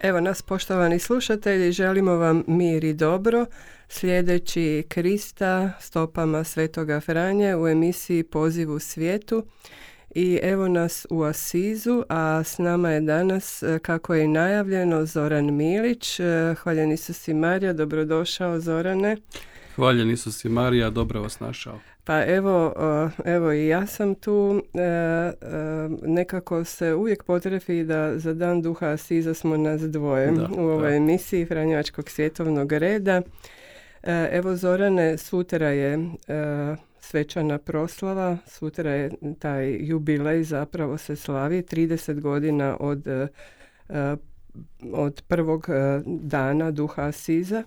Evo nas poštovani slušatelji, želimo vam mir i dobro. Sljedeći Krista stopama Svetoga Franje u emisiji Poziv u svijetu. I evo nas u Asizu, a s nama je danas, e, kako je i najavljeno, Zoran Milić. E, hvaljeni su si Marija, dobrodošao Zorane. Hvaljeni su si Marija, dobro vas našao. Pa evo, evo i ja sam tu, e, e, nekako se uvijek potrefi da za dan duha Asiza smo nas dvoje u ovoj emisiji Franjevačkog svjetovnog reda. E, evo Zorane, sutra je svečana proslava, sutra je taj jubilej zapravo se slavi, 30 godina od, od prvog dana duha Asiza.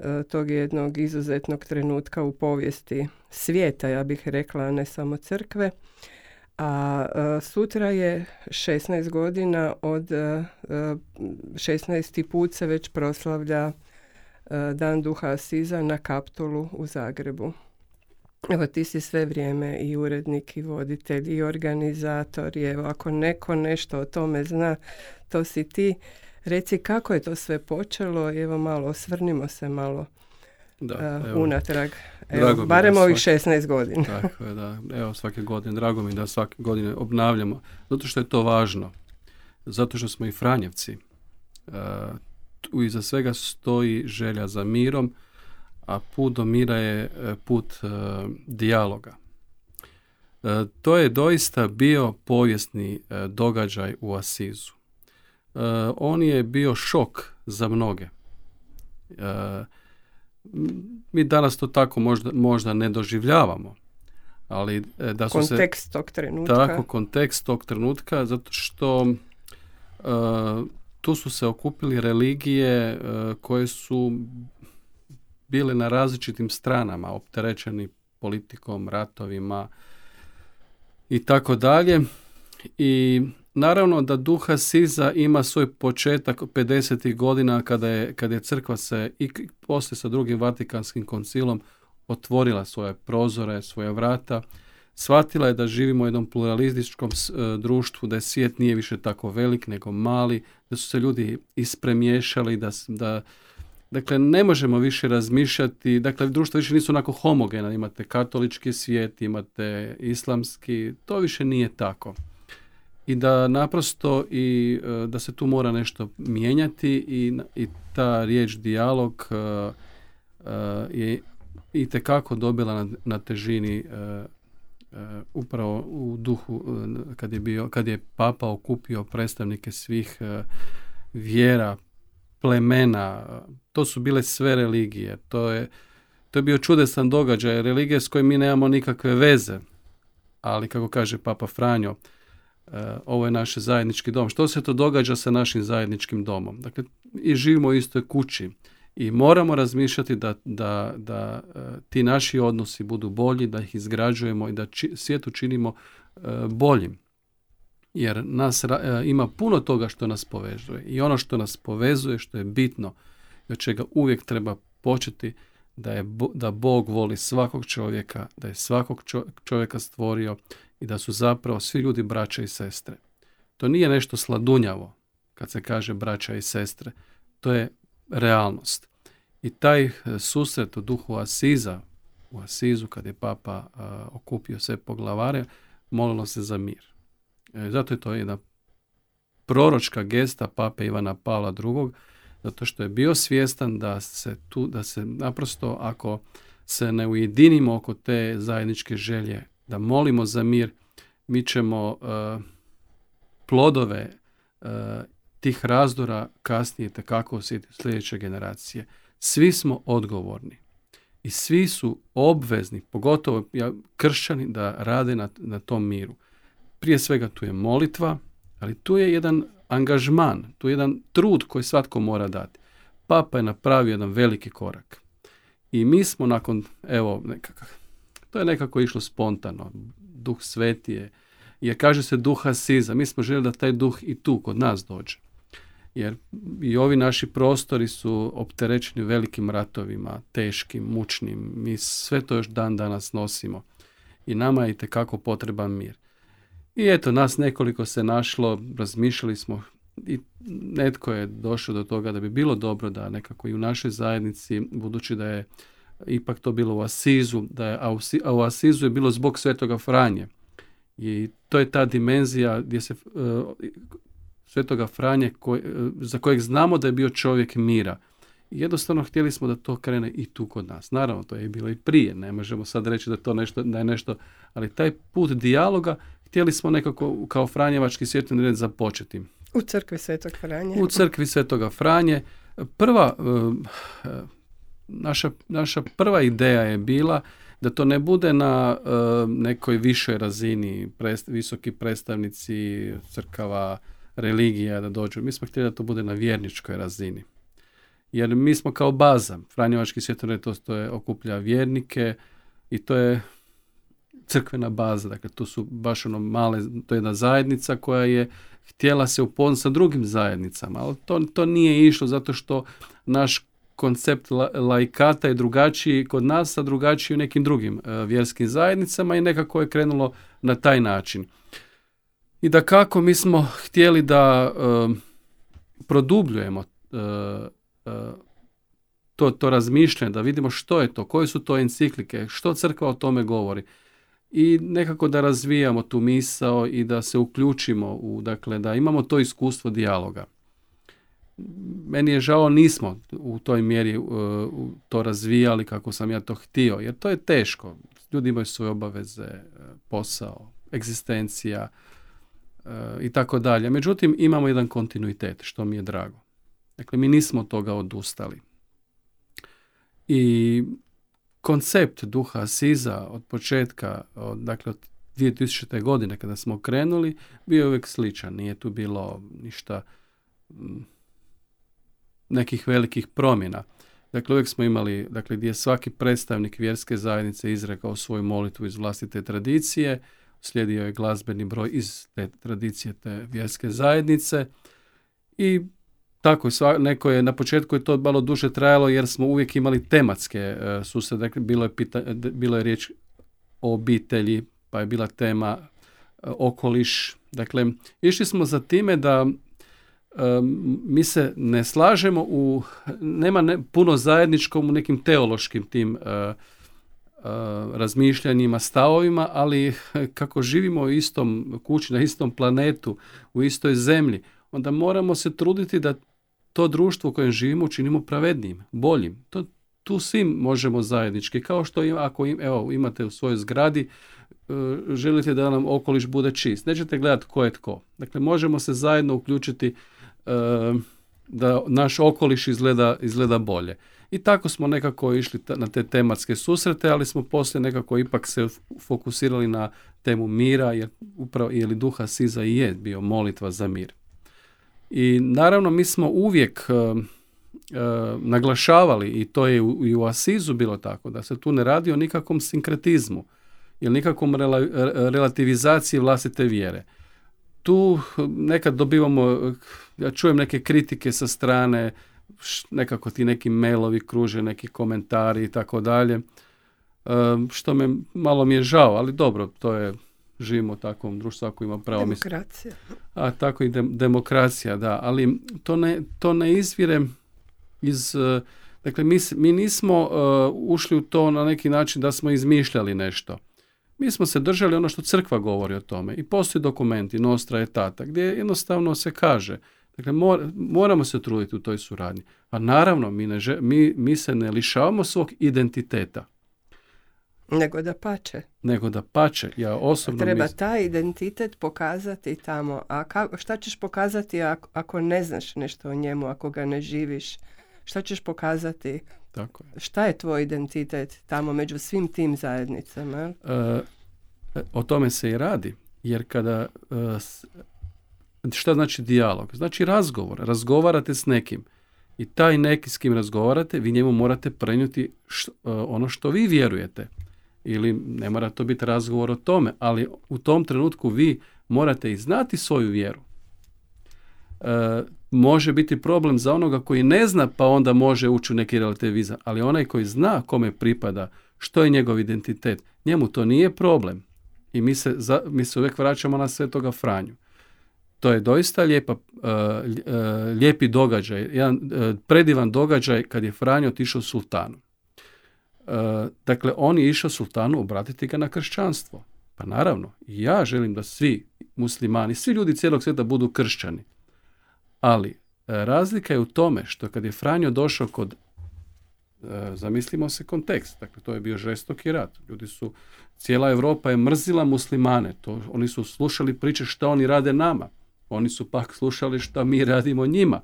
E, tog jednog izuzetnog trenutka u povijesti svijeta, ja bih rekla, ne samo crkve. A e, sutra je 16 godina od 16. E, put se već proslavlja Dan duha Asiza na Kaptolu u Zagrebu. Evo ti si sve vrijeme i urednik i voditelj i organizator i evo ako neko nešto o tome zna, to si ti. Reci kako je to sve počelo i evo malo osvrnimo se malo da, evo, unatrag. Evo, barem ovih 16 godina. Tako je, da. Evo svake godine, drago mi da svake godine obnavljamo. Zato što je to važno. Zato što smo i Franjevci. Uh, iza svega stoji želja za mirom, a put do mira je e, put uh, dijaloga. to je doista bio povijesni događaj u Asizu. On je bio šok za mnoge mi danas to tako možda, možda ne doživljavamo. Ali e, da su kontekst se, tog trenutka. Tako, kontekst tog trenutka, zato što e, tu su se okupili religije uh, koje su bile na različitim stranama, opterećeni politikom, ratovima i tako dalje. I Naravno da duha Siza ima svoj početak 50. godina kada je, kada je crkva se i poslije sa drugim Vatikanskim koncilom otvorila svoje prozore, svoje vrata, shvatila je da živimo u jednom pluralističkom e, društvu, da je svijet nije više tako velik nego mali, da su se ljudi ispremiješali, da, da Dakle, ne možemo više razmišljati, dakle, društva više nisu onako homogena, imate katolički svijet, imate islamski, to više nije tako i da naprosto i e, da se tu mora nešto mijenjati i, i ta riječ dijalog e, e, je i tekako dobila na, na težini upravo u duhu kad je bio kad je papa okupio predstavnike svih vjera plemena to su bile sve religije. To je to je bio čudesan događaj religije s kojim mi nemamo nikakve veze. Ali kako kaže papa Franjo ovo je naš zajednički dom. Što se to događa sa našim zajedničkim domom? Dakle, i živimo u istoj kući i moramo razmišljati da, da, da e, ti naši odnosi budu bolji, da ih izgrađujemo i da či, svijetu činimo e, boljim. Jer nas ima puno toga što nas povezuje i ono što nas povezuje, što je bitno i od čega uvijek treba početi da, je, da Bog voli svakog čovjeka, da je svakog čovjeka stvorio i da su zapravo svi ljudi braća i sestre. To nije nešto sladunjavo kad se kaže braća i sestre. To je realnost. I taj e, susret u duhu Asiza, u Asizu kad je papa okupio sve poglavare, molilo se za mir. E, zato je to jedna proročka gesta pape Ivana Pavla II. Zato što je bio svjestan da se tu, da se naprosto ako se ne ujedinimo oko te zajedničke želje da molimo za mir, mi ćemo uh, plodove uh, tih razdora kasnije tekako osjetiti sljedeće generacije. Svi smo odgovorni i svi su obvezni, pogotovo kršćani, da rade na, na tom miru. Prije svega tu je molitva, ali tu je jedan angažman, tu je jedan trud koji svatko mora dati. Papa je napravio jedan veliki korak. I mi smo nakon, evo, nekakav, to je nekako išlo spontano. Duh sveti je, jer kaže se duha siza. Mi smo željeli da taj duh i tu kod nas dođe. Jer i ovi naši prostori su opterećeni velikim ratovima, teškim, mučnim. Mi sve to još dan danas nosimo. I nama je itekako potreban mir. I eto, nas nekoliko se našlo, razmišljali smo i netko je došao do toga da bi bilo dobro da nekako i u našoj zajednici, budući da je ipak to bilo u Asizu, da je, a u Asizu je bilo zbog Svetoga Franje. I to je ta dimenzija gdje se uh, Svetoga Franje koj, e, za kojeg znamo da je bio čovjek mira. Jednostavno htjeli smo da to krene i tu kod nas. Naravno, to je bilo i prije, ne možemo sad reći da to nešto, da je nešto, ali taj put dijaloga htjeli smo nekako kao Franjevački svjetleni red započeti. U crkvi Svetog Franje. U crkvi Svetoga Franje. Prva, uh, naša, naša prva ideja je bila da to ne bude na e, nekoj višoj razini visoki predstavnici crkava, religija da dođu. Mi smo htjeli da to bude na vjerničkoj razini. Jer mi smo kao baza, Franjevački svjetovni to je okuplja vjernike i to je crkvena baza, dakle to su baš ono male, to je jedna zajednica koja je htjela se upoznati sa drugim zajednicama, ali to, to nije išlo zato što naš koncept laikata je drugačiji kod nas, a drugačiji u nekim drugim e, vjerskim zajednicama i nekako je krenulo na taj način. I da kako mi smo htjeli da e, produbljujemo to, to razmišljanje, da vidimo što je to, koje su to enciklike, što crkva o tome govori i nekako da razvijamo tu misao i da se uključimo u, dakle, da imamo to iskustvo dijaloga. Meni je žao nismo u toj mjeri uh, to razvijali kako sam ja to htio, jer to je teško. Ljudi imaju svoje obaveze, uh, posao, egzistencija uh, i tako dalje. Međutim, imamo jedan kontinuitet, što mi je drago. Dakle, mi nismo toga odustali. I koncept duha Siza od početka, od, dakle od 2000. godine kada smo krenuli, bio je uvijek sličan. Nije tu bilo ništa nekih velikih promjena. Dakle, uvijek smo imali, dakle, gdje je svaki predstavnik vjerske zajednice izrekao svoju molitvu iz vlastite tradicije, slijedio je glazbeni broj iz te tradicije te vjerske zajednice i tako, neko je, na početku je to malo duže trajalo jer smo uvijek imali tematske uh, susrete, dakle, bilo je, pita, bilo je riječ o obitelji, pa je bila tema uh, okoliš. Dakle, išli smo za time da mi se ne slažemo u, nema ne, puno zajedničkom u nekim teološkim tim uh, razmišljanjima, stavovima, ali kako živimo u istom kući, na istom planetu, u istoj zemlji, onda moramo se truditi da to društvo u kojem živimo činimo pravednijim, boljim. To, tu svim možemo zajednički. Kao što im, ako im, evo, imate u svojoj zgradi, e, želite da nam okoliš bude čist. Nećete gledati ko je tko. Dakle, možemo se zajedno uključiti da naš okoliš izgleda, izgleda bolje. I tako smo nekako išli na te tematske susrete, ali smo poslije nekako ipak se fokusirali na temu mira, jer upravo ili duha Siza i je bio molitva za mir. I naravno mi smo uvijek e, naglašavali i to je i u Asizu bilo tako da se tu ne radi o nikakvom sinkretizmu ili nikakvom relativizaciji vlastite vjere. Tu nekad dobivamo, ja čujem neke kritike sa strane, nekako ti neki mailovi kruže, neki komentari i tako dalje, e, što me malo mi je žao, ali dobro, to je živimo u takvom društvu, svako ima pravo Demokracija. A tako i demokracija, da, ali to ne, to ne izvire iz, uh, dakle mi, mi nismo uh, ušli u to na neki način da smo izmišljali nešto. Mi smo se držali ono što crkva govori o tome i postoji dokumenti, Nostra etata, gdje jednostavno se kaže, dakle moramo se truditi u toj suradnji. A naravno, mi, ne, mi, mi se ne lišavamo svog identiteta. Nego da pače. Nego da pače. Ja osobno Treba taj identitet pokazati tamo. A ka, šta ćeš pokazati ako, ako ne znaš nešto o njemu, ako ga ne živiš? Šta ćeš pokazati? Tako je. Šta je tvoj identitet tamo među svim tim zajednicama? E, o tome se i radi. Jer kada... E, šta znači dijalog? Znači razgovor. Razgovarate s nekim. I taj neki s kim razgovarate, vi njemu morate prenijeti e, ono što vi vjerujete ili ne mora to biti razgovor o tome, ali u tom trenutku vi morate i znati svoju vjeru. E, može biti problem za onoga koji ne zna pa onda može ući u neki relativizam, ali onaj koji zna kome pripada, što je njegov identitet, njemu to nije problem. I mi se, za, mi se uvijek vraćamo na svetoga Franju. To je doista lijepa, uh, lijepi događaj, jedan predivan događaj kad je Franjo otišao sultanu. Dakle, on je išao sultanu obratiti ga na kršćanstvo. Pa naravno, ja želim da svi muslimani, svi ljudi cijelog svijeta budu kršćani. Ali razlika je u tome što kad je Franjo došao kod zamislimo se kontekst, dakle to je bio žestoki rat. Ljudi su, cijela Europa je mrzila muslimane, to, oni su slušali priče šta oni rade nama. Oni su pak slušali šta mi radimo njima.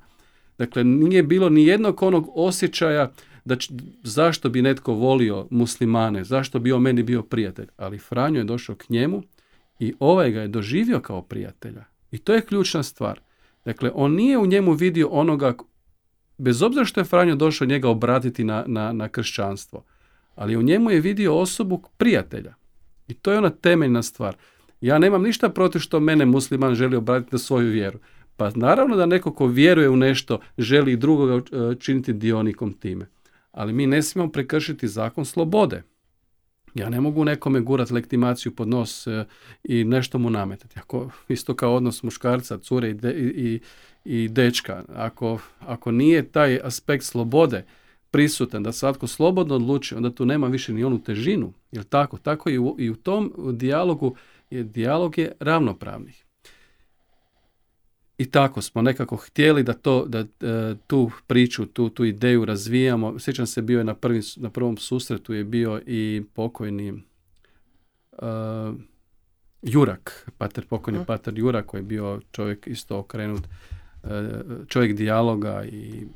Dakle, nije bilo ni jednog onog osjećaja da zašto bi netko volio muslimane, zašto bi on meni bio prijatelj. Ali Franjo je došao k njemu i ovaj ga je doživio kao prijatelja. I to je ključna stvar. Dakle, on nije u njemu vidio onoga, bez obzira što je Franjo došao njega obratiti na, na, na kršćanstvo, ali u njemu je vidio osobu prijatelja. I to je ona temeljna stvar. Ja nemam ništa protiv što mene musliman želi obratiti na svoju vjeru. Pa naravno da neko ko vjeruje u nešto želi i drugoga e, činiti dionikom time. Ali mi ne smijemo prekršiti zakon slobode. Ja ne mogu nekome gurati lektimaciju pod nos e, i nešto mu nametati. Ako isto kao odnos muškarca, cure i, i, i dečka, ako, ako nije taj aspekt slobode prisutan, da svatko slobodno odluči, onda tu nema više ni onu težinu. Jel tako? Tako i u, i u tom dijalogu je dijalog je ravnopravnih. I tako smo nekako htjeli da to da e, tu priču, tu tu ideju razvijamo. Sjećam se bio je na prvi, na prvom susretu je bio i pokojni uh, Jurak, pater pokojni pater Jurak koji je bio čovjek isto okrenut uh, čovjek dijaloga i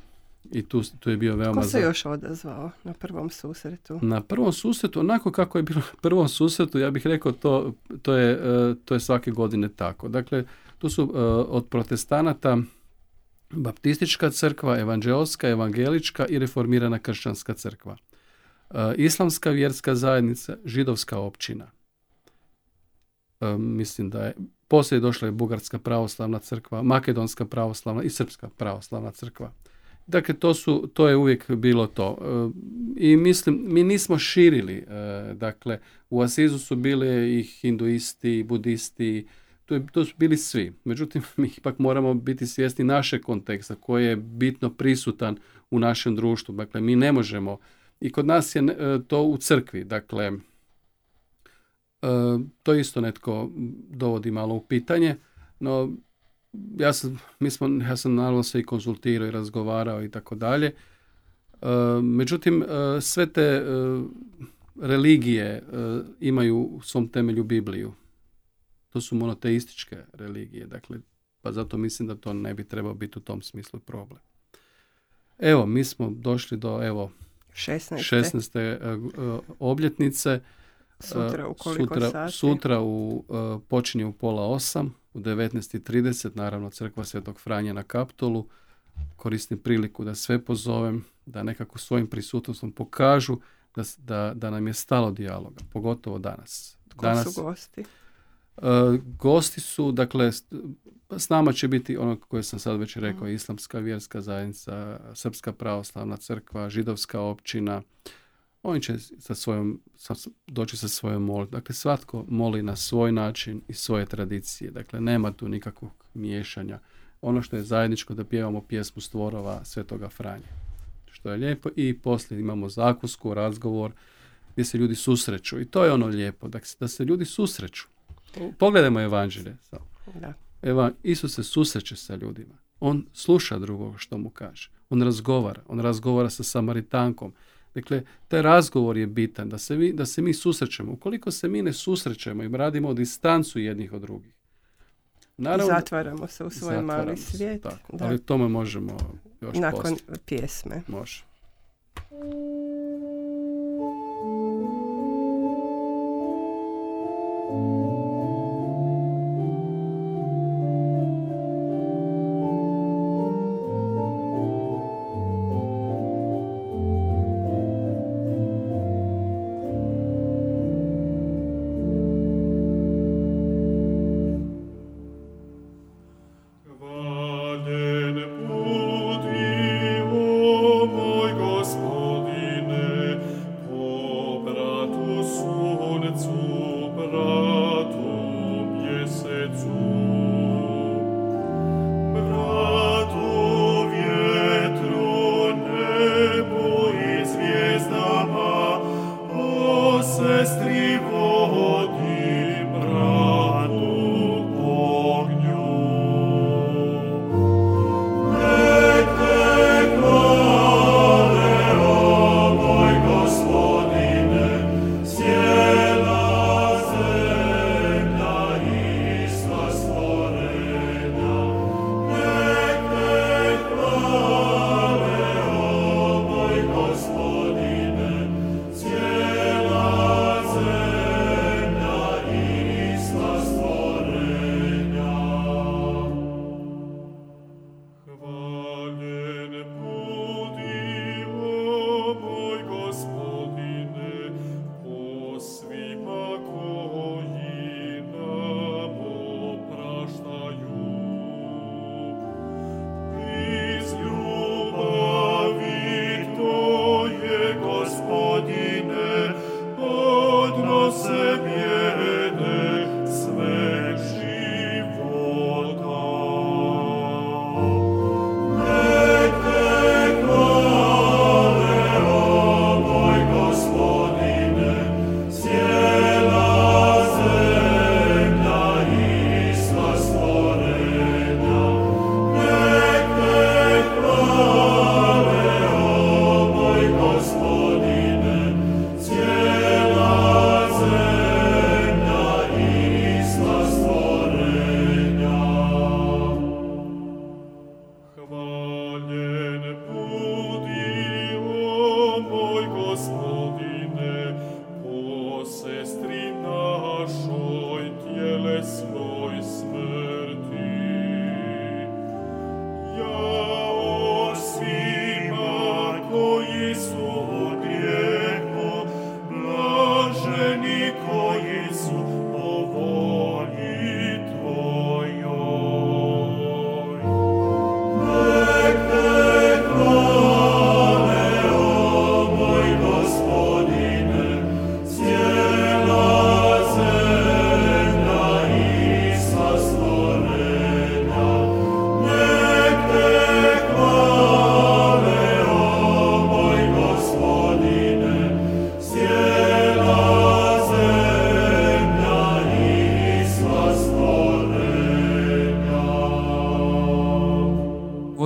i tu, tu je bio veoma... Ko se još odazvao na prvom susretu? Na prvom susretu, onako kako je bilo na prvom susretu, ja bih rekao to, to, je, e, to je svake godine tako. Dakle, tu su e, od protestanata baptistička crkva, evanđelska, evangelička i reformirana kršćanska crkva. E, islamska vjerska zajednica, židovska općina. Mislim da je poslije došla je Bugarska pravoslavna crkva, Makedonska pravoslavna i Srpska pravoslavna crkva. Dakle, to, su, to je uvijek bilo to. E, I mislim, mi nismo širili. E, dakle, u Asizu su bili i hinduisti, i budisti, to, je, to su bili svi. Međutim, mi ipak moramo biti svjesni našeg konteksta koji je bitno prisutan u našem društvu. Dakle, mi ne možemo, i kod nas je e, to u crkvi, dakle, to isto netko dovodi malo u pitanje, no ja sam, mi smo, ja sam naravno se i konzultirao i razgovarao i tako dalje. E, međutim, e, sve te e, religije imaju u svom temelju Bibliju. To su monoteističke religije, dakle, pa zato mislim da to ne bi trebao biti u tom smislu problem. Evo, mi smo došli do, evo, 16. 16. obljetnice. Sutra u koliko sutra, sati? Sutra u, počinje u pola osam u 19.30, naravno crkva Svetog Franja na Kaptolu. Koristim priliku da sve pozovem, da nekako svojim prisutnostom pokažu da, da, da nam je stalo dijaloga, pogotovo danas. Ko danas, su gosti? Uh, gosti su, dakle, s nama će biti ono koje sam sad već rekao, mm. islamska vjerska zajednica, srpska pravoslavna crkva, židovska općina, oni će sa svojom, sa, doći sa svojom mol. Dakle, svatko moli na svoj način i svoje tradicije. Dakle, nema tu nikakvog miješanja. Ono što je zajedničko da pjevamo pjesmu stvorova Svetoga Franje. Što je lijepo. I poslije imamo zakusku, razgovor gdje se ljudi susreću. I to je ono lijepo, da, da se ljudi susreću. Pogledajmo evanđelje. Da. Eva, Isus se susreće sa ljudima. On sluša drugog što mu kaže. On razgovara. On razgovara sa Samaritankom Dakle, taj razgovor je bitan, da se, mi, da se mi susrećemo. Ukoliko se mi ne susrećemo i radimo distancu jednih od drugih, Naravno, zatvaramo se u svoj mali svijet. Tako, ali tome možemo još Nakon pjesme. Može.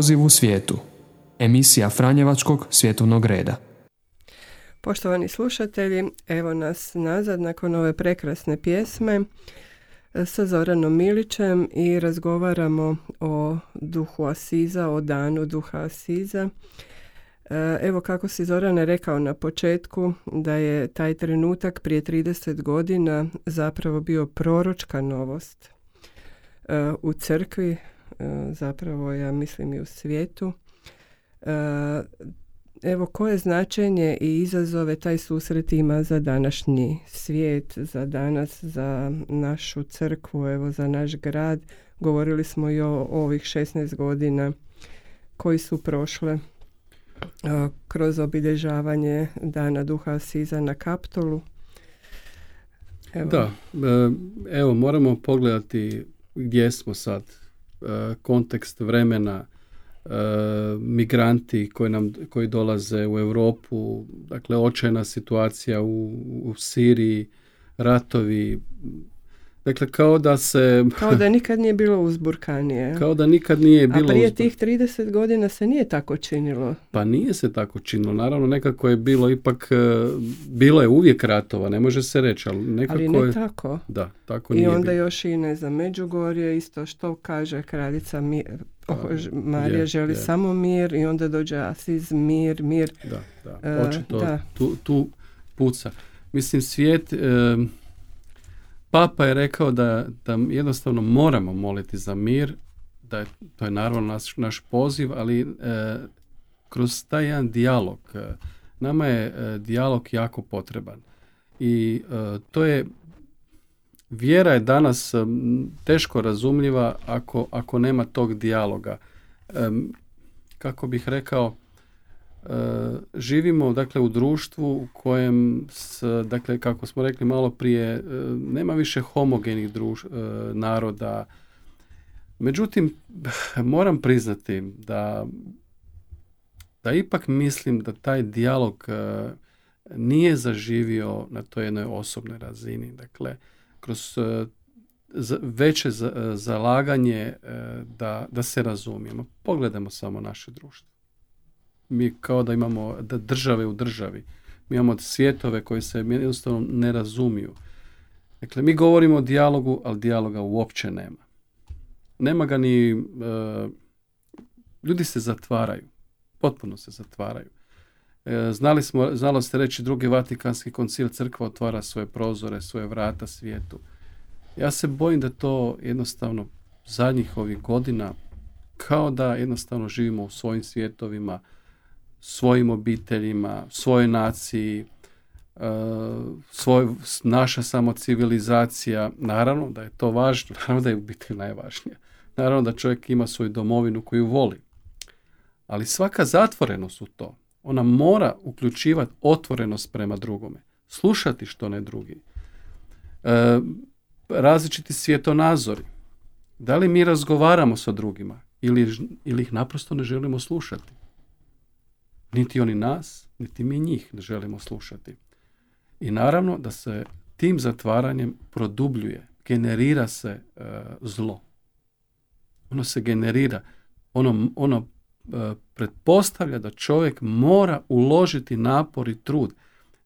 Poziv u svijetu. Emisija Franjevačkog svjetovnog reda. Poštovani slušatelji, evo nas nazad nakon ove prekrasne pjesme e, sa Zoranom Milićem i razgovaramo o duhu Asiza, o danu duha Asiza. E, evo kako si Zorane rekao na početku da je taj trenutak prije 30 godina zapravo bio proročka novost e, u crkvi, zapravo ja mislim i u svijetu. Evo, koje značenje i izazove taj susret ima za današnji svijet, za danas, za našu crkvu, evo, za naš grad. Govorili smo i o, ovih 16 godina koji su prošle kroz obilježavanje Dana Duha Siza na Kaptolu. Evo. Da, e, evo moramo pogledati gdje smo sad, e, kontekst vremena, E, migranti koji, nam, koji dolaze u Europu, dakle očajna situacija u, u Siriji, ratovi, Dakle, kao da se... Kao da nikad nije bilo uzburkanije. Kao da nikad nije bilo... A prije tih 30 godina se nije tako činilo. Pa nije se tako činilo. Naravno, nekako je bilo ipak... E, bilo je uvijek ratova, ne može se reći, ali nekako Ali ne tako. Da, tako I nije onda još i, ne znam, Međugorje, isto što kaže kraljica mi... Pa, Marija želi samo mir i onda dođe Asiz, mir, mir. Da, da. E, Očito da. Tu, tu puca. Mislim, svijet... E, Papa je rekao da, da jednostavno moramo moliti za mir, da je, to je naravno naš, naš poziv, ali e, kroz taj jedan dijalog, e, nama je e, dijalog jako potreban. I to je, vjera je danas teško razumljiva ako, ako nema tog dijaloga. kako bih rekao, živimo dakle u društvu u kojem s, dakle kako smo rekli malo prije e, nema više homogenih druž, e, naroda. Međutim moram priznati da da ipak mislim da taj dijalog e, nije zaživio na toj jednoj osobnoj razini. Dakle kroz veće zalaganje da, da se razumijemo. Pogledajmo samo naše društvo mi kao da imamo države u državi. Mi imamo svjetove koji se jednostavno ne razumiju. Dakle, mi govorimo o dijalogu, ali dijaloga uopće nema. Nema ga ni... E, ljudi se zatvaraju. Potpuno se zatvaraju. E, znali smo, znalo ste reći, drugi Vatikanski koncil crkva otvara svoje prozore, svoje vrata svijetu. Ja se bojim da to jednostavno zadnjih ovih godina kao da jednostavno živimo u svojim svjetovima, svojim obiteljima, svojoj naciji, e, svoj, naša samo civilizacija. Naravno da je to važno, naravno da je obitelj najvažnija. Naravno da čovjek ima svoju domovinu koju voli. Ali svaka zatvorenost u to, ona mora uključivati otvorenost prema drugome. Slušati što ne drugi. E, različiti svjetonazori. Da li mi razgovaramo sa drugima ili, ili ih naprosto ne želimo slušati? Niti oni nas, niti mi njih ne želimo slušati. I naravno da se tim zatvaranjem produbljuje, generira se e, zlo. Ono se generira, ono, ono e, pretpostavlja da čovjek mora uložiti napor i trud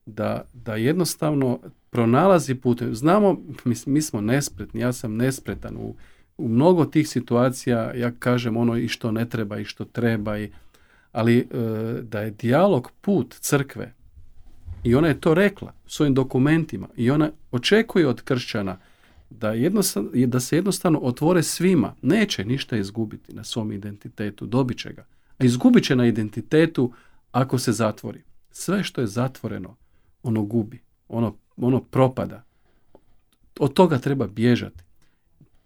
da, da jednostavno pronalazi putem. Znamo, mi, mi smo nespretni, ja sam nespretan u, u mnogo tih situacija, ja kažem ono i što ne treba i što treba i ali e, da je dijalog put crkve i ona je to rekla svojim dokumentima i ona očekuje od kršćana da, da se jednostavno otvore svima, neće ništa izgubiti na svom identitetu, dobit će ga. A izgubit će na identitetu ako se zatvori. Sve što je zatvoreno, ono gubi, ono, ono propada. Od toga treba bježati.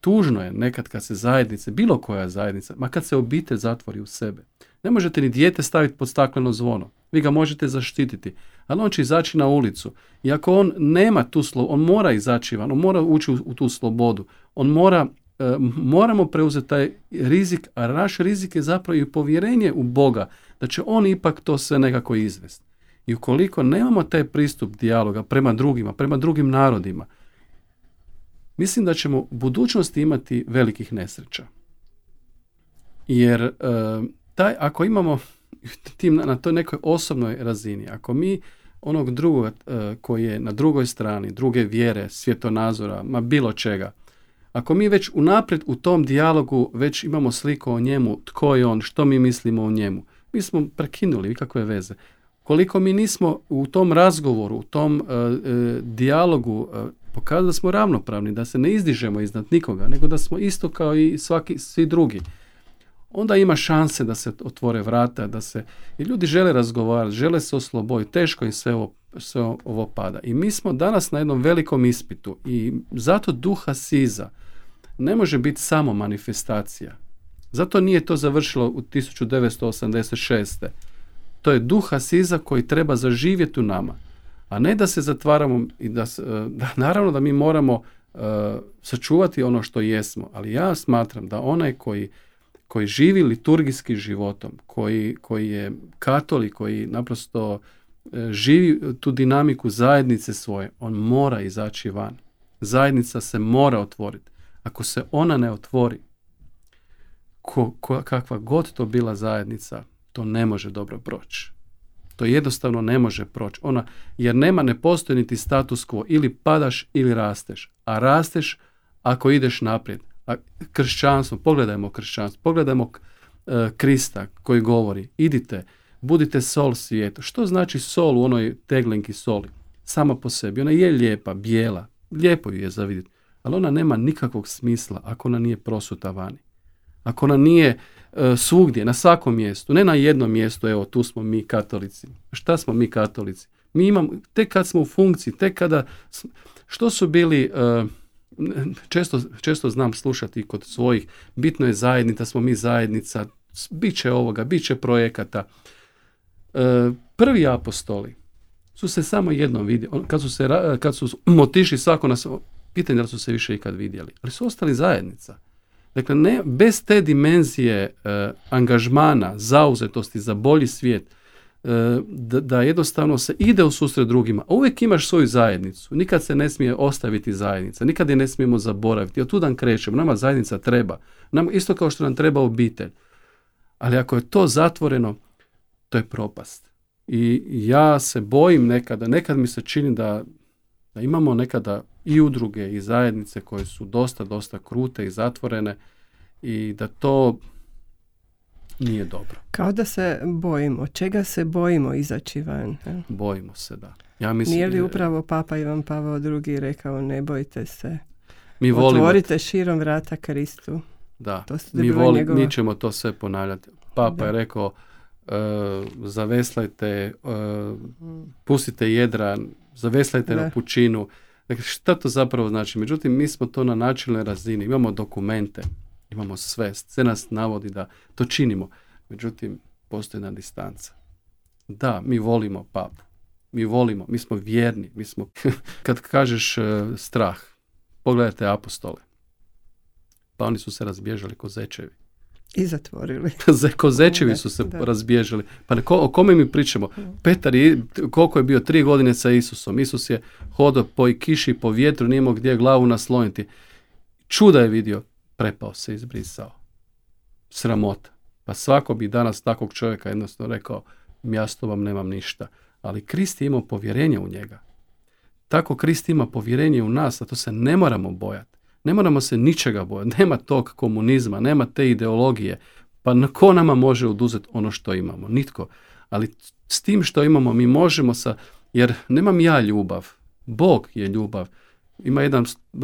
Tužno je nekad kad se zajednice, bilo koja zajednica, ma kad se obitelj zatvori u sebe, ne možete ni dijete staviti pod stakleno zvono. Vi ga možete zaštititi. Ali on će izaći na ulicu. I ako on nema tu slobodu, on mora izaći van, on mora ući u, tu slobodu. On mora, e, moramo preuzeti taj rizik, a naš rizik je zapravo i povjerenje u Boga, da će on ipak to sve nekako izvesti. I ukoliko nemamo taj pristup dijaloga prema drugima, prema drugim narodima, mislim da ćemo u budućnosti imati velikih nesreća. Jer e, taj, ako imamo tim, na toj nekoj osobnoj razini, ako mi onog drugog e, koji je na drugoj strani, druge vjere, svjetonazora, ma bilo čega, ako mi već unaprijed u tom dijalogu već imamo sliku o njemu, tko je on, što mi mislimo o njemu, mi smo prekinuli kakve veze. Koliko mi nismo u tom razgovoru, u tom uh, dijalogu uh, pokazali da smo ravnopravni, da se ne izdižemo iznad nikoga, nego da smo isto kao i svaki, svi drugi onda ima šanse da se otvore vrata, da se, i ljudi žele razgovarati, žele se osloboditi, teško im sve ovo, sve ovo pada. I mi smo danas na jednom velikom ispitu i zato duha siza ne može biti samo manifestacija. Zato nije to završilo u 1986. To je duha siza koji treba zaživjeti u nama. A ne da se zatvaramo i da, da naravno da mi moramo uh, sačuvati ono što jesmo, ali ja smatram da onaj koji koji živi liturgijski životom, koji, koji je katolik, koji naprosto e, živi tu dinamiku zajednice svoje, on mora izaći van. Zajednica se mora otvoriti. Ako se ona ne otvori, ko, kakva god to bila zajednica, to ne može dobro proći. To jednostavno ne može proći. Ona, jer nema, ne postoji niti status quo. Ili padaš ili rasteš. A rasteš ako ideš naprijed a kršćanstvo, pogledajmo kršćanstvo, pogledajmo e, Krista koji govori, idite, budite sol svijetu. Što znači sol u onoj teglenki soli? Sama po sebi. Ona je lijepa, bijela, lijepo ju je za vidjeti, ali ona nema nikakvog smisla ako ona nije prosuta vani. Ako ona nije e, svugdje, na svakom mjestu, ne na jednom mjestu, evo tu smo mi katolici. Šta smo mi katolici? Mi imamo, tek kad smo u funkciji, tek kada, što su bili... E, često, često znam slušati kod svojih, bitno je zajednica, smo mi zajednica, bit će ovoga, bit će projekata. E, prvi apostoli su se samo jednom vidjeli, kad su, se, kad su otišli svako na svoj, pitanje da su se više ikad vidjeli, ali su ostali zajednica. Dakle, ne, bez te dimenzije e, angažmana, zauzetosti za bolji svijet, da, da jednostavno se ide u susret drugima. Uvijek imaš svoju zajednicu. Nikad se ne smije ostaviti zajednica. Nikad je ne smijemo zaboraviti. Od tudan krećemo. Nama zajednica treba. Nam, isto kao što nam treba obitelj. Ali ako je to zatvoreno, to je propast. I ja se bojim nekada, nekad mi se čini da, da imamo nekada i udruge i zajednice koje su dosta, dosta krute i zatvorene i da to nije dobro. Kao da se bojimo. Čega se bojimo izaći van? Bojimo se, da. Ja mislim, Nije li upravo Papa Ivan Pavao II rekao ne bojte se? Mi volimo... Otvorite širom vrata Kristu. Da, to mi, voli, mi ćemo to sve ponavljati. Papa je rekao uh, zaveslajte, uh, pustite jedra, zaveslajte na pučinu. Dakle, šta to zapravo znači? Međutim, mi smo to na načelnoj razini. Imamo dokumente, imamo sve. Sve nas navodi da to činimo. Međutim, postoji jedna distanca. Da, mi volimo papu. Mi volimo, mi smo vjerni. Mi smo, kad kažeš uh, strah, pogledajte apostole. Pa oni su se razbježali ko zečevi. I zatvorili. ko zečevi su se razbježali. Pa ko, o kome mi pričamo? Petar, je, koliko je bio tri godine sa Isusom. Isus je hodao po kiši, po vjetru, nije gdje glavu nasloniti. Čuda je vidio prepao se, izbrisao. Sramota. Pa svako bi danas takvog čovjeka jednostavno rekao, ja tobom nemam ništa. Ali Krist je imao povjerenje u njega. Tako Krist ima povjerenje u nas, a to se ne moramo bojati. Ne moramo se ničega bojati. Nema tog komunizma, nema te ideologije. Pa na ko nama može oduzeti ono što imamo? Nitko. Ali s tim što imamo mi možemo sa, jer nemam ja ljubav. Bog je ljubav. Ima jedan uh,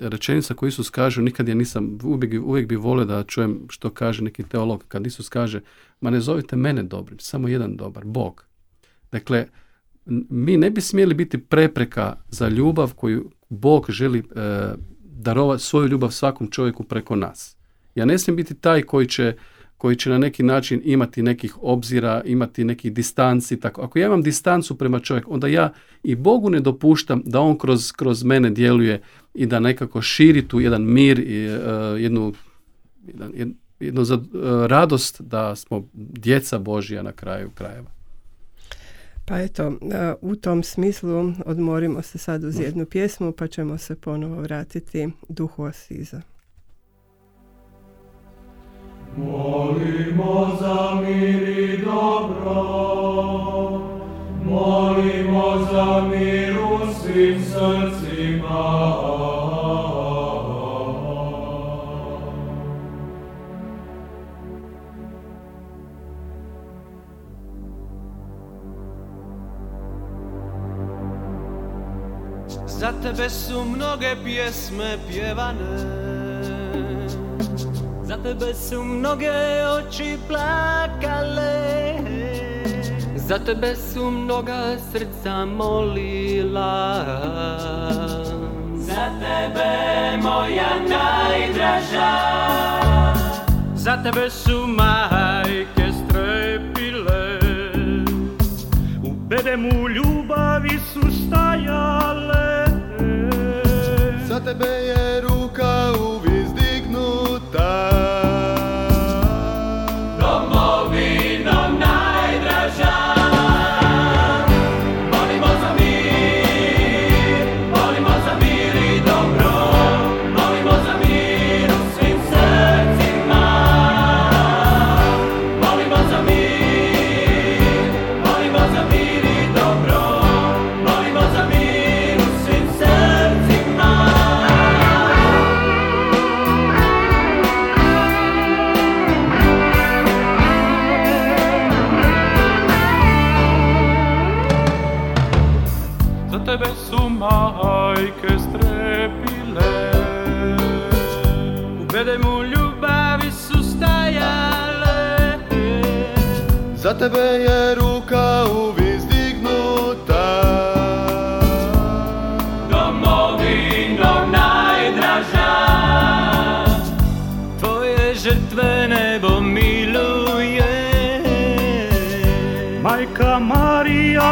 rečenica koju Isus kaže, nikad ja nisam, uvijek, uvijek bi volio da čujem što kaže neki teolog, kad Isus kaže, ma ne zovite mene dobrim, samo jedan dobar, Bog. Dakle, mi ne bi smjeli biti prepreka za ljubav koju Bog želi uh, darovati svoju ljubav svakom čovjeku preko nas. Ja ne smijem biti taj koji će koji će na neki način imati nekih obzira, imati nekih distanci. Tako. Ako ja imam distancu prema čovjeku, onda ja i Bogu ne dopuštam da on kroz, kroz mene djeluje i da nekako širi tu jedan mir i uh, jednu, jedan, jednu za, uh, radost da smo djeca Božija na kraju krajeva. Pa eto, uh, u tom smislu odmorimo se sad uz jednu pjesmu pa ćemo se ponovo vratiti duhu Asiza. Molimo za mir i dobro, molimo za mir u svim srcima. Za tebe su mnoge pjesme pjevane za tebe su mnoge oči plakale. Za tebe su mnoga srca molila. Za tebe moja najdraža. Za tebe su majke strepile. U bedemu ljubavi su stajale. Za tebe je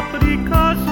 Marija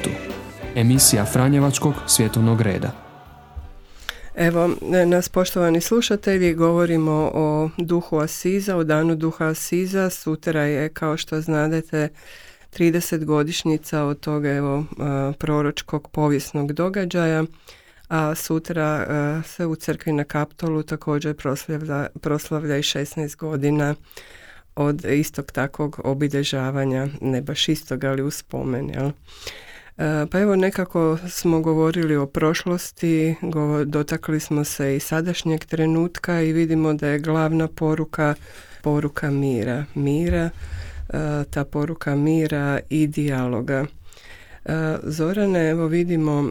svijetu. Emisija Franjevačkog svjetovnog reda. Evo, nas poštovani slušatelji, govorimo o duhu Asiza, o danu duha Asiza. Sutra je, kao što znadete, 30 godišnjica od toga evo, proročkog povijesnog događaja, a sutra se u crkvi na Kaptolu također proslavlja, proslavlja i 16 godina od istog takvog obilježavanja, ne baš istog, ali u spomen. Jel? E, pa evo nekako smo govorili o prošlosti, dotakli smo se i sadašnjeg trenutka i vidimo da je glavna poruka poruka mira. Mira, e, ta poruka mira i dijaloga. E, Zorane, evo vidimo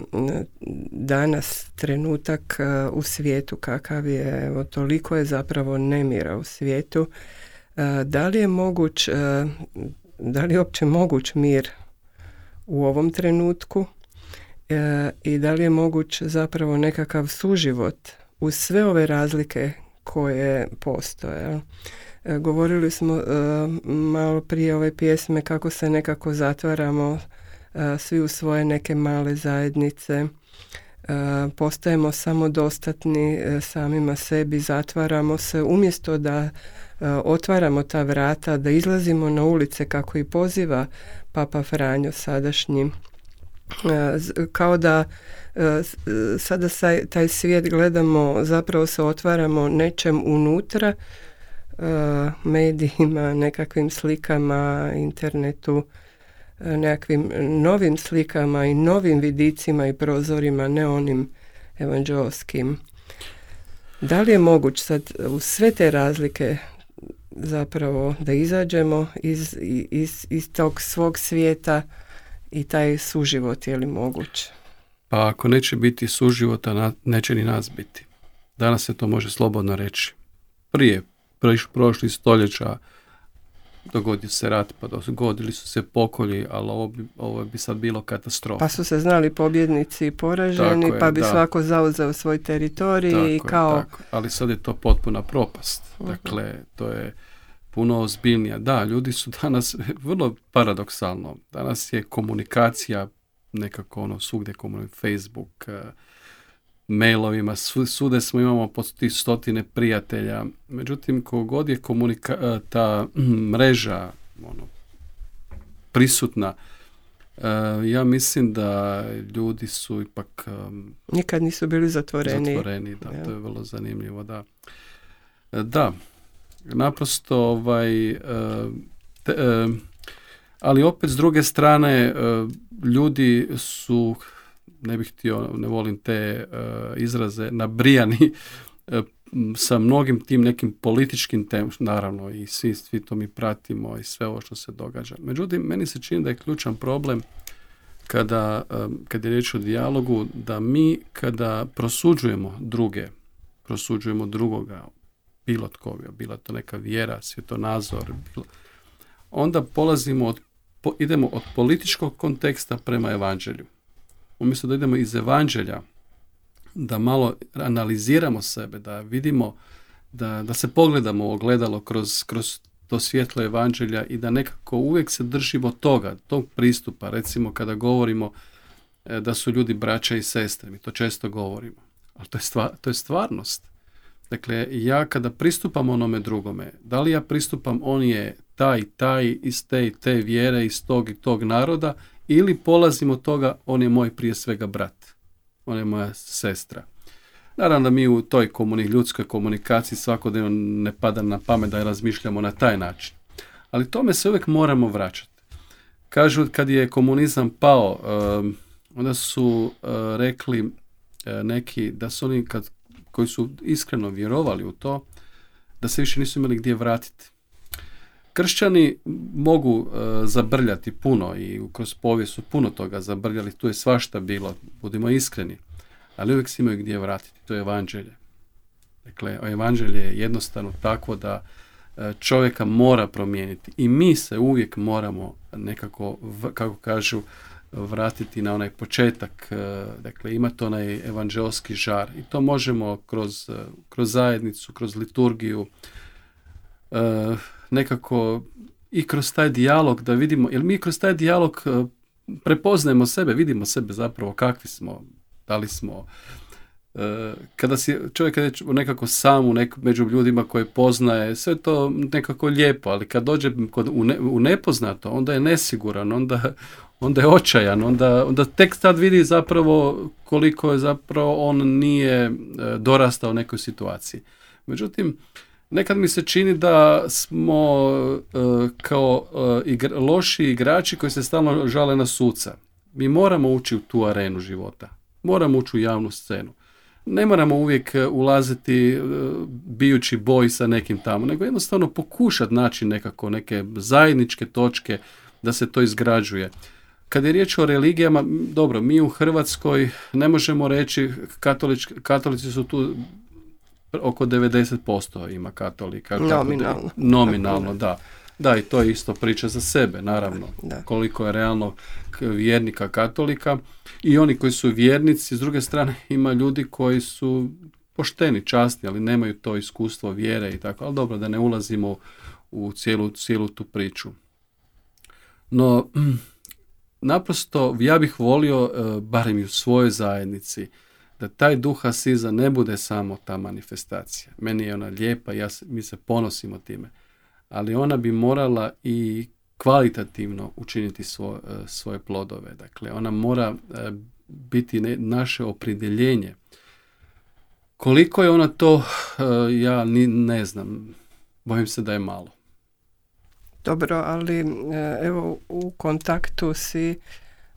danas trenutak u svijetu kakav je, evo toliko je zapravo nemira u svijetu da li je moguć, da li je uopće moguć mir u ovom trenutku e, i da li je moguć zapravo nekakav suživot uz sve ove razlike koje postoje. E, govorili smo e, malo prije ove pjesme kako se nekako zatvaramo svi u svoje neke male zajednice, postajemo samodostatni samima sebi, zatvaramo se umjesto da otvaramo ta vrata, da izlazimo na ulice kako i poziva Papa Franjo sadašnji kao da sada taj svijet gledamo, zapravo se otvaramo nečem unutra, medijima, nekakvim slikama, internetu, nekakvim novim slikama i novim vidicima i prozorima, ne onim evanđelskim. Da li je moguć sad u sve te razlike zapravo da izađemo iz, iz, iz tog svog svijeta i taj suživot je li moguć? Pa ako neće biti suživota, neće ni nas biti. Danas se to može slobodno reći. Prije prošli stoljeća dogodio se rat, pa dogodili su se pokolji, ali ovo bi, ovo bi sad bilo katastrofa. Pa su se znali pobjednici i poraženi, pa bi svako zauzeo svoj teritorij i kao... tako. Ali sad je to potpuna propast. Mhm. Dakle, to je puno ozbiljnija. Da, ljudi su danas vrlo paradoksalno. Danas je komunikacija nekako ono svugdje komunikacija, Facebook, uh, mailovima, sude smo imamo po ti stotine prijatelja. Međutim, kogod je komunika, e, ta mreža ono, prisutna, e, ja mislim da ljudi su ipak... Nikad nisu bili zatvoreni. Zatvoreni, da, to je vrlo zanimljivo, da. Da, naprosto ovaj... ali opet s druge strane ljudi su ne bih htio, ne volim te izraze, nabrijani sa mnogim tim nekim političkim temama, naravno i svi, svi to mi pratimo i sve ovo što se događa. Međutim, meni se čini da je ključan problem kada, kad je riječ o dijalogu, da mi kada prosuđujemo druge, prosuđujemo drugoga, bilo tko, bila to neka vjera, svjetonazor, bilo, onda polazimo od, idemo od političkog konteksta prema evanđelju umjesto da idemo iz evanđelja, da malo analiziramo sebe, da vidimo, da, da se pogledamo ogledalo kroz, kroz to svjetlo evanđelja i da nekako uvijek se držimo toga, tog pristupa. Recimo kada govorimo e, da su ljudi braća i sestre, mi to često govorimo, ali to je, stvar, to je stvarnost. Dakle, ja kada pristupam onome drugome, da li ja pristupam on je taj, taj, iz te i te vjere, iz tog i tog naroda ili polazim od toga, on je moj prije svega brat, on je moja sestra. Naravno da mi u toj komuni, ljudskoj komunikaciji svakodnevno ne pada na pamet da razmišljamo na taj način. Ali tome se uvijek moramo vraćati. Kažu kad je komunizam pao, onda su eh, rekli eh, neki da su oni kad, koji su iskreno vjerovali u to, da se više nisu imali gdje vratiti. Kršćani mogu e, zabrljati puno i kroz povijest su puno toga zabrljali, tu je svašta bilo, budimo iskreni, ali uvijek se imaju gdje vratiti, to je evanđelje. Dakle, evanđelje je jednostavno tako da e, čovjeka mora promijeniti i mi se uvijek moramo nekako, kako kažu, vratiti na onaj početak, e, dakle imati onaj evanđelski žar i to možemo kroz, kroz zajednicu, kroz liturgiju, nekako i kroz taj dijalog da vidimo, jer mi kroz taj dijalog e, prepoznajemo sebe, vidimo sebe zapravo kakvi smo, da li smo. E, kada si čovjek je nekako sam u nek, među ljudima koje poznaje, sve to nekako lijepo, ali kad dođe kod, u, ne, u nepoznato, onda je nesiguran, onda, onda je očajan, onda, onda tek tad vidi zapravo koliko je zapravo on nije e, dorastao nekoj situaciji. Međutim, Nekad mi se čini da smo uh, kao uh, loši igrači koji se stalno žale na suca. Mi moramo ući u tu arenu života. Moramo ući u javnu scenu. Ne moramo uvijek e, ulaziti bijući boj sa nekim tamo, nego jednostavno pokušati naći nekako neke zajedničke točke da se to izgrađuje. Kad je riječ o religijama, dobro, mi u Hrvatskoj ne možemo reći, katolici su tu oko 90% ima katolika. Nominalno. nominalno, da. Da, i to je isto priča za sebe, naravno. Da. Koliko je realno vjernika katolika i oni koji su vjernici, s druge strane ima ljudi koji su pošteni, časni, ali nemaju to iskustvo vjere i tako. Ali dobro, da ne ulazimo u cijelu, cijelu tu priču. No, naprosto ja bih volio, e, barem i u svojoj zajednici, da taj duh Asiza ne bude samo ta manifestacija. Meni je ona lijepa, ja mi se ponosimo time. Ali ona bi morala i kvalitativno učiniti svoje, svoje plodove. Dakle, ona mora e, biti naše opredjeljenje. Koliko je ona to, e, ja ni ne znam. Bojim se da je malo. Dobro, ali e, evo u kontaktu si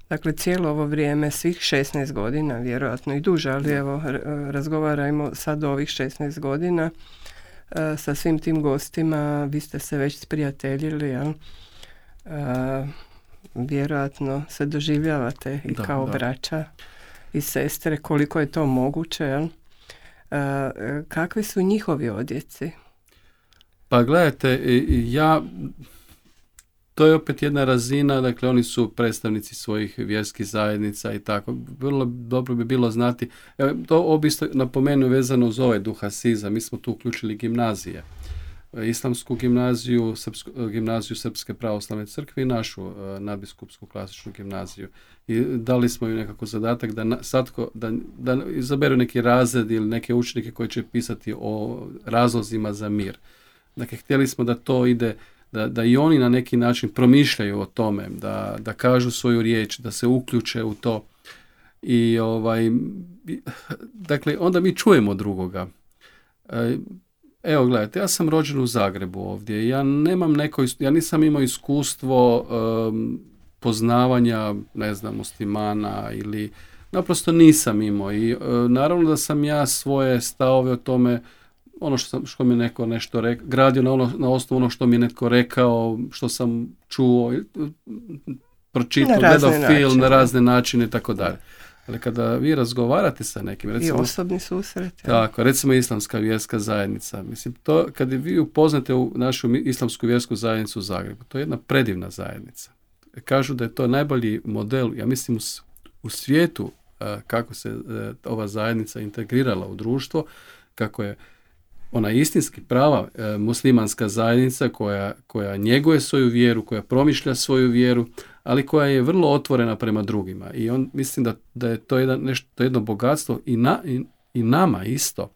dakle cijelo ovo vrijeme svih 16 godina, vjerojatno i duže, ali evo razgovarajmo sad o ovih 16 godina e, sa svim tim gostima, vi ste se već sprijateljili, jel? E, vjerojatno se doživljavate i kao braća i sestre, koliko je to moguće, jel? kakvi su njihovi odjeci? Pa gledajte, ja to je opet jedna razina, dakle oni su predstavnici svojih vjerskih zajednica i tako. Vrlo dobro bi bilo znati, to obisto napomenu vezano uz ovaj duha Siza, mi smo tu uključili gimnazije. Islamsku gimnaziju, srpsku, gimnaziju Srpske pravoslavne crkve i našu e, nadbiskupsku klasičnu gimnaziju. I dali smo im nekako zadatak da satko, da, da izaberu neki razred ili neke učenike koji će pisati o razlozima za mir. Dakle, htjeli smo da to ide da, da i oni na neki način promišljaju o tome, da, da kažu svoju riječ, da se uključe u to. I ovaj, dakle, onda mi čujemo drugoga. E, evo, gledajte, ja sam rođen u Zagrebu ovdje. Ja nemam neko, ja nisam imao iskustvo poznavanja, ne znam, muslimana ili naprosto nisam imao. I e, naravno da sam ja svoje stavove o tome ono što, sam, što mi neko nešto rekao, gradio na, ono, na osnovu ono što mi je netko rekao, što sam čuo, pročitao, gledao film na razne načine i tako dalje. Ali kada vi razgovarate sa nekim, recimo... I osobni susret. Tako, recimo islamska vjerska zajednica. Mislim, to kad vi upoznate u našu islamsku vjersku zajednicu u Zagrebu, to je jedna predivna zajednica. Kažu da je to najbolji model, ja mislim, u, svijetu kako se e, ova zajednica integrirala u društvo, kako je ona istinski prava e, muslimanska zajednica koja, koja njeguje svoju vjeru, koja promišlja svoju vjeru, ali koja je vrlo otvorena prema drugima. I on mislim da, da je to jedan, nešto, jedno bogatstvo i, na, i, nama isto,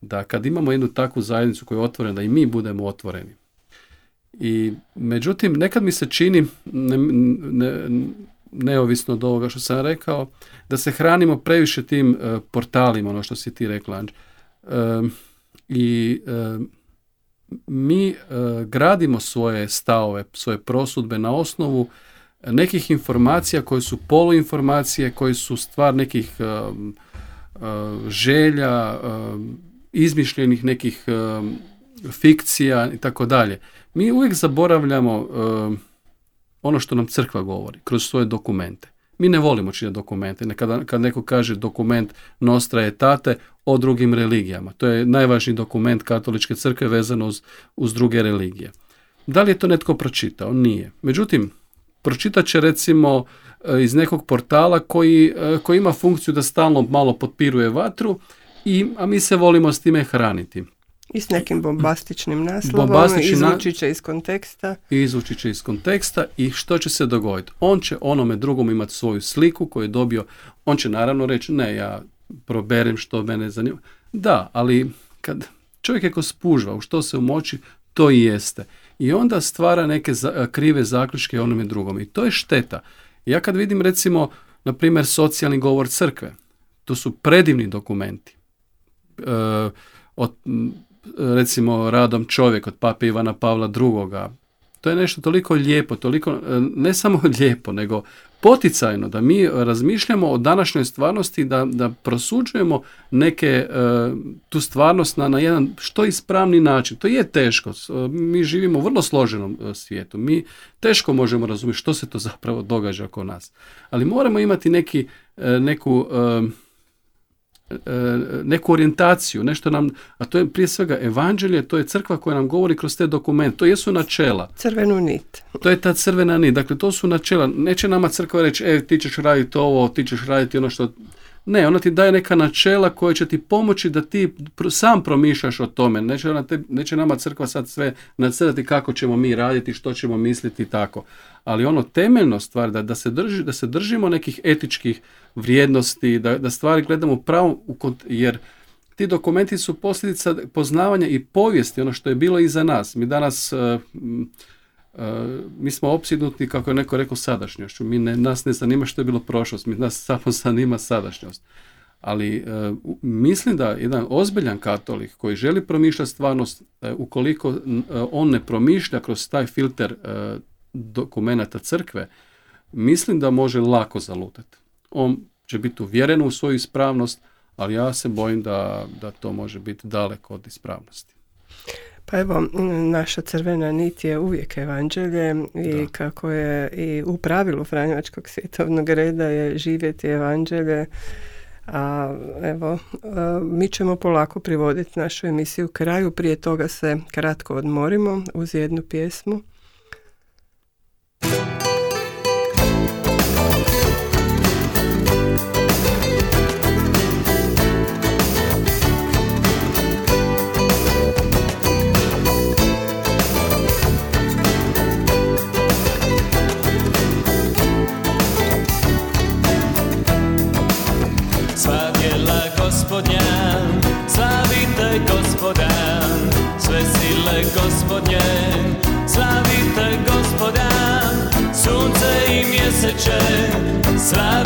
da kad imamo jednu takvu zajednicu koja je otvorena, da i mi budemo otvoreni. I međutim, nekad mi se čini, ne, ne, neovisno od ovoga što sam rekao, da se hranimo previše tim uh, portalima, ono što si ti rekla, Anđ. I e, mi e, gradimo svoje stavove, svoje prosudbe na osnovu nekih informacija koje su poluinformacije, koje su stvar nekih e, želja, izmišljenih nekih fikcija i tako dalje. Mi uvijek zaboravljamo ono što nam crkva govori kroz svoje dokumente. Mi ne volimo čitati dokumente. Kada, kad neko kaže dokument Nostra etate o drugim religijama. To je najvažniji dokument katoličke crkve vezano uz, uz druge religije. Da li je to netko pročitao? Nije. Međutim, pročitat će recimo e, iz nekog portala koji, e, koji ima funkciju da stalno malo potpiruje vatru, i, a mi se volimo s time hraniti. I s nekim bombastičnim naslovom, Bombastični izvući će iz konteksta. Izvući će iz konteksta i što će se dogoditi? On će onome drugom imati svoju sliku koju je dobio. On će naravno reći, ne, ja proberem što mene zanima. Da, ali kad čovjek ako spužva u što se umoći, to i jeste. I onda stvara neke krive zaključke onome drugom. I to je šteta. Ja kad vidim recimo, na primjer, socijalni govor crkve, to su predivni dokumenti. E, od recimo radom čovjek od pape Ivana Pavla II. To je nešto toliko lijepo, toliko e, ne samo lijepo, nego poticajno da mi razmišljamo o današnjoj stvarnosti, da, da prosuđujemo neke e, tu stvarnost na, na jedan što ispravni način. To je teško. E, mi živimo u vrlo složenom svijetu. Mi teško možemo razumjeti što se to zapravo događa oko nas. Ali moramo imati neki, neku neku orijentaciju, nešto nam, a to je prije svega evanđelje, to je crkva koja nam govori kroz te dokumente, to jesu načela. Crvenu nit. To je ta crvena nit, dakle to su načela, neće nama crkva reći, e ti ćeš raditi ovo, ti ćeš raditi ono što ne, ona ti daje neka načela koje će ti pomoći da ti sam promišljaš o tome. Neće, ona te, neće nama crkva sad sve nacrtati kako ćemo mi raditi, što ćemo misliti i tako. Ali ono temeljno stvar da, da, se, drži, da se držimo nekih etičkih vrijednosti, da, da stvari gledamo pravo, jer ti dokumenti su posljedica poznavanja i povijesti, ono što je bilo iza nas. Mi danas Eh, mi smo opsidnuti, kako je neko rekao, sadašnjošću. Mi ne, nas ne zanima što je bilo prošlost, mi nas samo zanima sadašnjost. Ali eh, mislim da jedan ozbiljan katolik koji želi promišljati stvarnost, uh, ukoliko on ne promišlja kroz taj filter dokumenata crkve, mislim da može lako zalutati. On će biti uvjeren u svoju ispravnost, ali ja se bojim da, da to može biti daleko od ispravnosti. Pa evo, naša crvena nit je uvijek evanđelje i kako je i u pravilu Franjevačkog svjetovnog reda je živjeti evanđelje. A evo, mi ćemo polako privoditi našu emisiju kraju. Prije toga se kratko odmorimo uz jednu pjesmu. srce,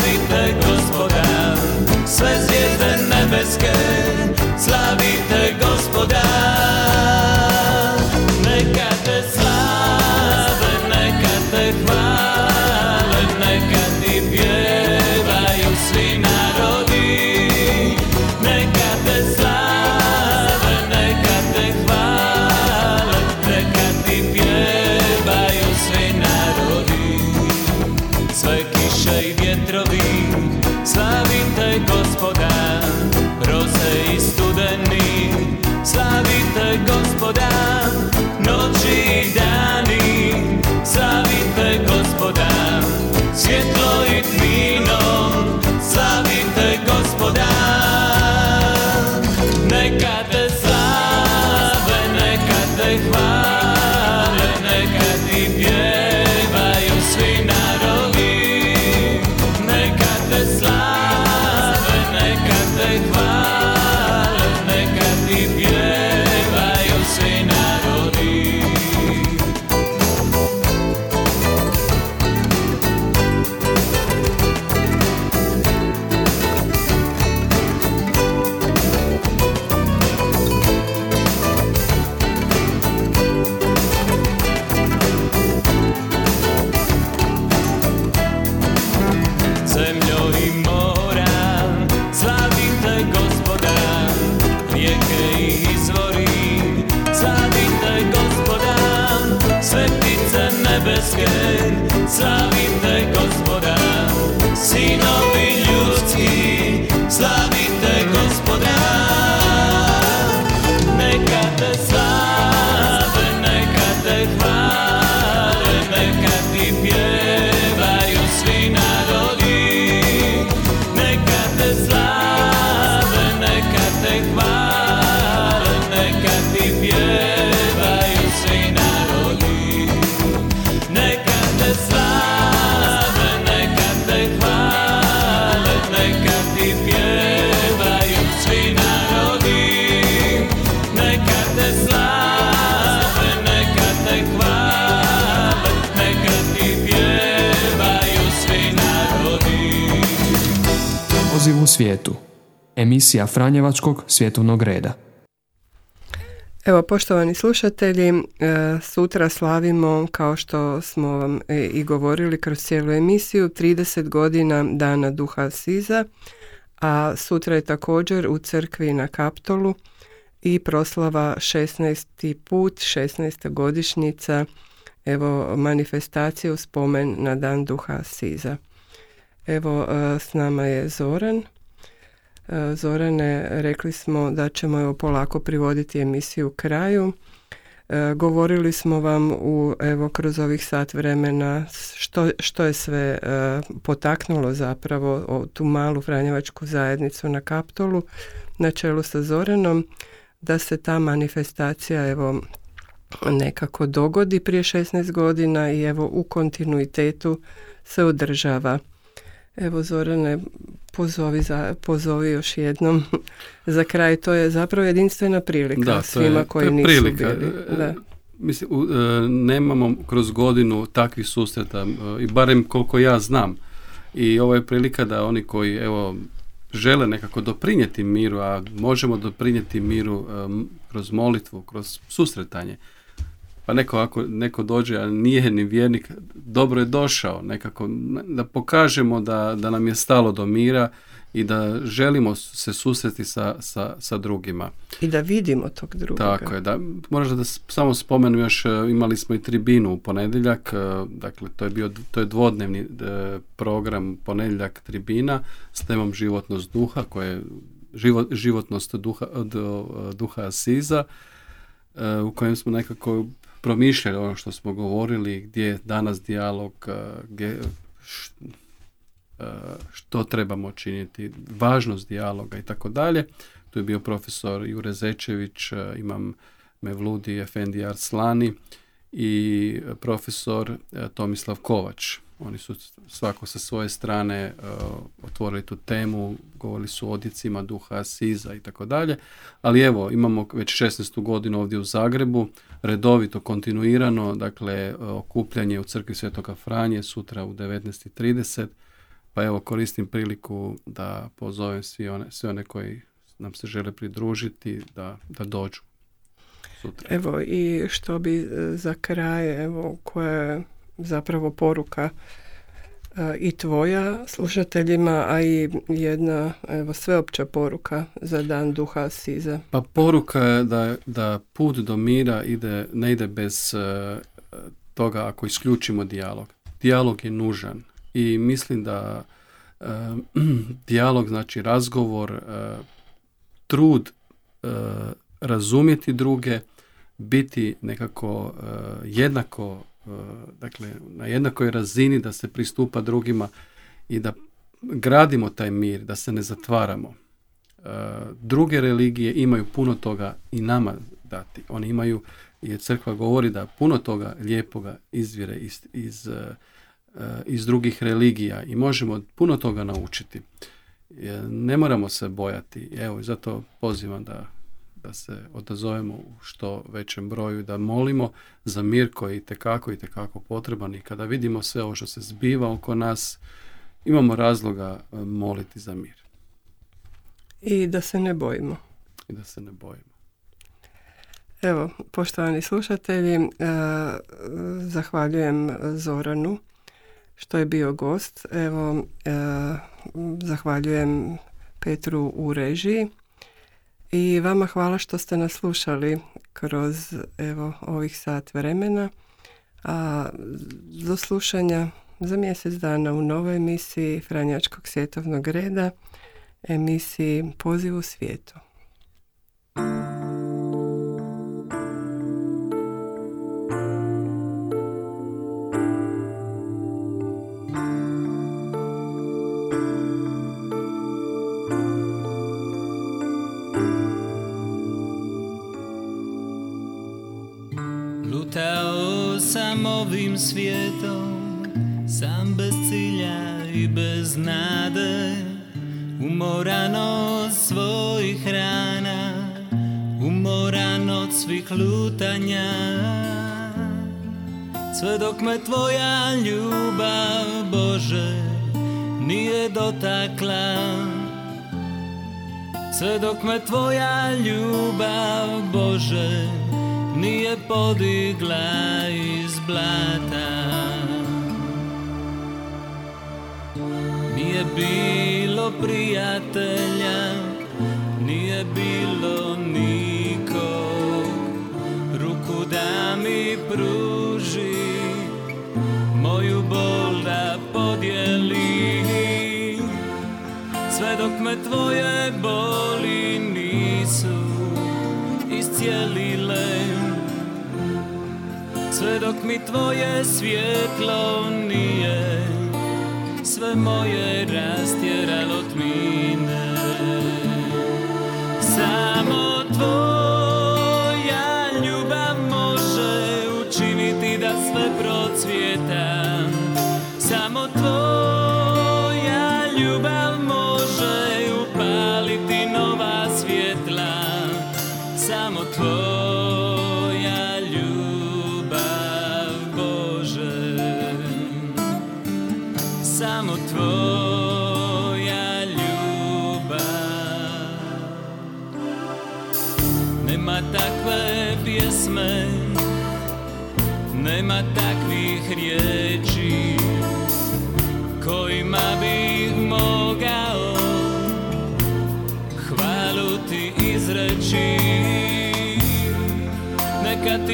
svijetu. Emisija Franjevačkog svjetovnog reda. Evo, poštovani slušatelji, e, sutra slavimo, kao što smo vam i govorili kroz cijelu emisiju, 30 godina Dana Duha Siza, a sutra je također u crkvi na Kaptolu i proslava 16. put, 16. godišnjica, evo, manifestacije u spomen na Dan Duha Siza. Evo, e, s nama je Zoran. Zorane, rekli smo da ćemo evo polako privoditi emisiju kraju. E, govorili smo vam u, evo, kroz ovih sat vremena što, što je sve e, potaknulo zapravo tu malu Franjevačku zajednicu na Kaptolu na čelu sa Zoranom da se ta manifestacija evo nekako dogodi prije 16 godina i evo u kontinuitetu se održava. Evo Zorane, pozovi, za, pozovi još jednom za kraj. To je zapravo jedinstvena prilika da, svima koji to je nisu prilika. bili. Da. Mislim, e, nemamo kroz godinu takvih susreta e, i barem koliko ja znam. I ovo je prilika da oni koji evo žele nekako doprinijeti miru, a možemo doprinijeti miru e, kroz molitvu, kroz susretanje pa neko ako neko dođe, a nije ni vjernik, dobro je došao nekako, da pokažemo da, da nam je stalo do mira i da želimo se susreti sa, sa, sa drugima. I da vidimo tog drugoga. Tako je, da, možda da samo spomenu još, e, imali smo i tribinu u ponedjeljak, e, dakle to je bio, to je dvodnevni e, program ponedjeljak tribina s temom životnost duha, koje je život, životnost duha, duha Asiza, u kojem smo nekako promišljali ono što smo govorili, gdje je danas dijalog, gdje, što trebamo činiti, važnost dijaloga i tako dalje. Tu je bio profesor Jure Zečević, imam Mevludi Efendi Arslani i profesor Tomislav Kovač. Oni su svako sa svoje strane otvorili tu temu, govorili su o odjecima duha Siza i tako dalje. Ali evo, imamo već 16. godinu ovdje u Zagrebu, redovito, kontinuirano, dakle, okupljanje u crkvi Svetoga Franje, sutra u 19.30. Pa evo, koristim priliku da pozovem svi one, sve one koji nam se žele pridružiti, da, da dođu sutra. Evo, i što bi e, za kraj, evo, koja je zapravo poruka e, i tvoja slušateljima, a i jedna evo, sveopća poruka za dan duha Siza. Pa poruka je da, da put do mira ide, ne ide bez e, toga ako isključimo dijalog. Dijalog je nužan i mislim da uh, dijalog znači razgovor, trud razumjeti druge, biti nekako jednako dakle na jednakoj razini da se pristupa drugima i da gradimo taj mir, da se ne zatvaramo. E, druge religije imaju puno toga i nama dati. Oni imaju, jer crkva govori da puno toga lijepoga izvire iz, iz, e, iz drugih religija i možemo puno toga naučiti. Ne moramo se bojati. Evo, zato pozivam da da se odazovemo u što većem broju, da molimo za mir koji je itekako i tekako potreban i kada vidimo sve ovo što se zbiva oko nas, imamo razloga e, moliti za mir. I da se ne bojimo. I da se ne bojimo. Evo, poštovani slušatelji, e, zahvaljujem Zoranu što je bio gost. Evo, e, zahvaljujem Petru u režiji. I vama hvala što ste nas slušali kroz evo, ovih sat vremena. A do slušanja za mjesec dana u novoj emisiji Franjačkog svjetovnog reda, emisiji Poziv u svijetu. Ovim svijetom Sam bez cilja i bez nade Umoran od svojih rana Umoran od svih lutanja Sve dok me tvoja ljubav Bože Nije dotakla. Sve dok me tvoja ljubav Bože nije podigla iz blata. Nije bilo prijatelja, nije bilo nikog. Ruku da mi pruži, moju bol da podijeli. Sve dok me tvoje boli nisu iscijelile Sve dok mi tvoje svjetlo nije Sve moje rastjeralo tmine. Samo tvoja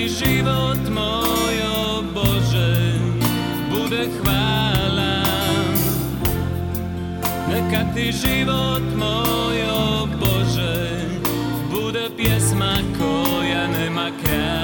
Život moj, o Bože Bude hvala. Neka ti život moj, o Bože Bude pjesma koja nema kraja